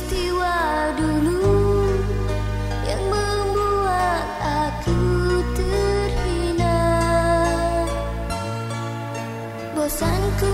peristiwa dulu yang membuat aku terhina. Bosanku